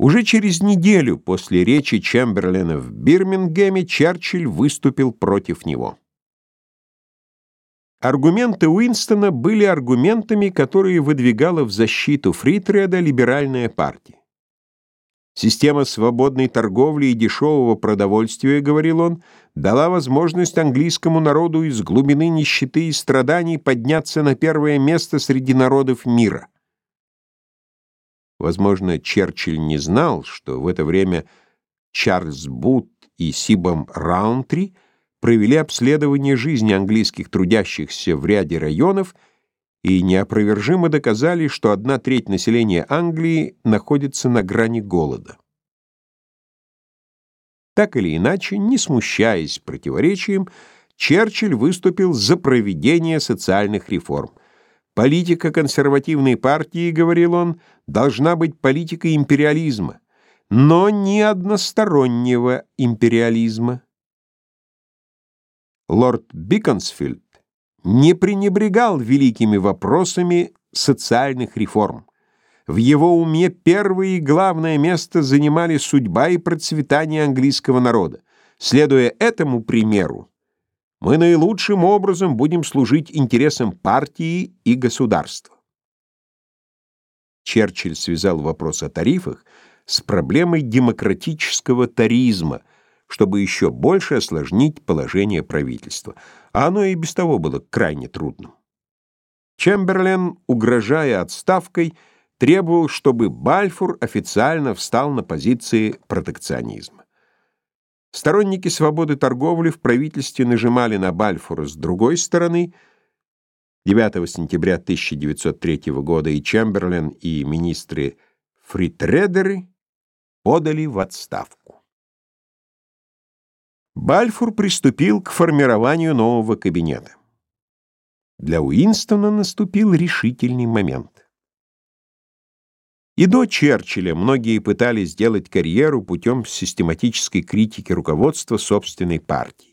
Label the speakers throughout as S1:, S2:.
S1: Уже через неделю после речи Чемберлена в Бирмингеме Черчилль выступил против него. Аргументы Уинстона были аргументами, которые выдвигала в защиту Фритреда либеральная партия. Система свободной торговли и дешевого продовольствия, говорил он, дала возможность английскому народу из глубины нищеты и страданий подняться на первое место среди народов мира. Возможно, Черчилль не знал, что в это время Чарльз Бут и Сибом Раунтри провели обследование жизни английских трудящихся в ряде районов и неопровержимо доказали, что одна треть населения Англии находится на грани голода. Так или иначе, не смущаясь противоречием, Черчилль выступил за проведение социальных реформ. Политика консервативной партии, говорил он, должна быть политикой империализма, но не одностороннего империализма. Лорд Биконсфилд не пренебрегал великими вопросами социальных реформ. В его уме первое и главное место занимали судьба и процветание английского народа. Следуя этому примеру, мы наилучшим образом будем служить интересам партии и государства. Черчилль связал вопрос о тарифах с проблемой демократического таризма, чтобы еще больше осложнить положение правительства, а оно и без того было крайне трудным. Чемберлен, угрожая отставкой, требовал, чтобы Бальфур официально встал на позиции протекционизма. Сторонники свободы торговли в правительстве нажимали на Бальфура с другой стороны. 9 сентября 1903 года и Чемберлен, и министры Фритредеры подали в отставку. Бальфур приступил к формированию нового кабинета. Для Уинстона наступил решительный момент. И до Черчилля многие пытались сделать карьеру путем систематической критики руководства собственной партии.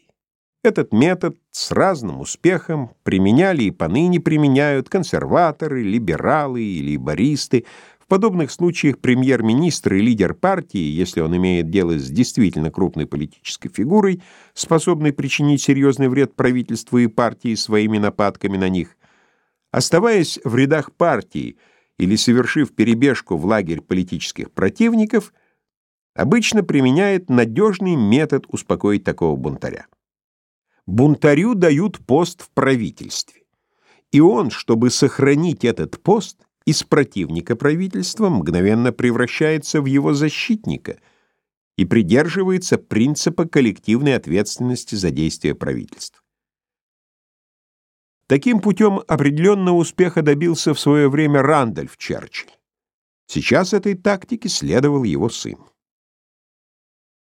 S1: Этот метод с разным успехом применяли и поныне применяют консерваторы, либералы и либористы. В подобных случаях премьер-министр и лидер партии, если он имеет дело с действительно крупной политической фигурой, способной причинить серьезный вред правительству и партии своими нападками на них, оставаясь в рядах партии, или совершив перебежку в лагерь политических противников, обычно применяет надежный метод успокоить такого бунтаря. Бунтарю дают пост в правительстве. И он, чтобы сохранить этот пост, из противника правительства мгновенно превращается в его защитника и придерживается принципа коллективной ответственности за действия правительства. Таким путем определенного успеха добился в свое время Рандольф Черчилль. Сейчас этой тактике следовал его сын.